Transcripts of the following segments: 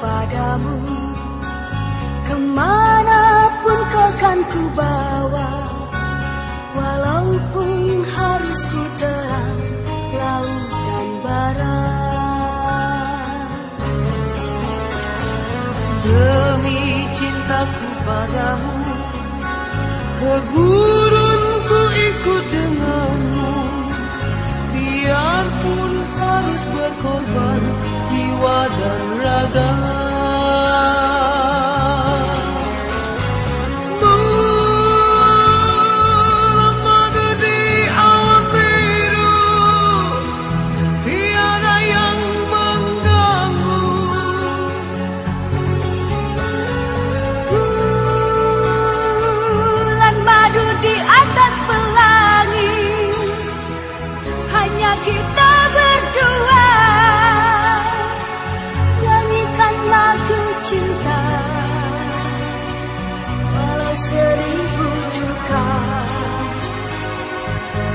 padamu Ke mana pun kau kan ku bawa Walaupun harus ku terang lautan barat Demi cintaku padamu Ke gurun ku ikut denganmu. Biarpun harus berkorban seribu duka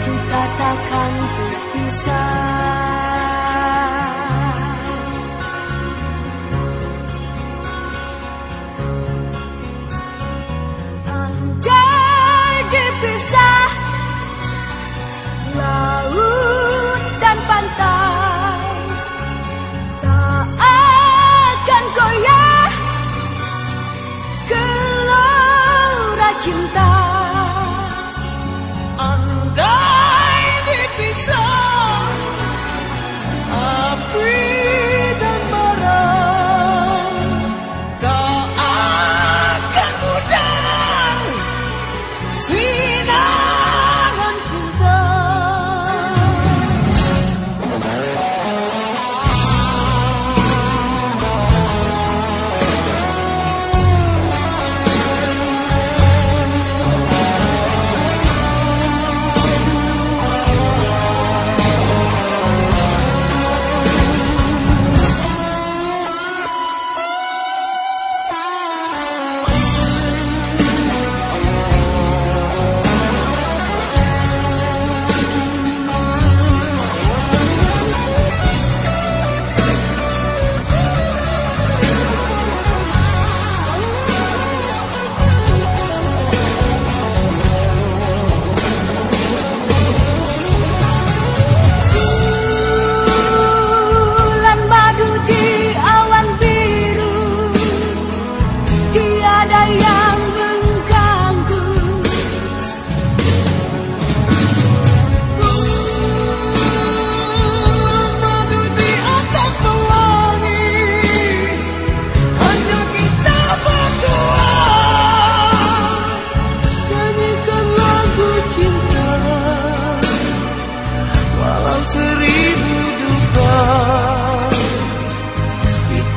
Kita takkan terpisah cinta. Anda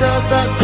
The.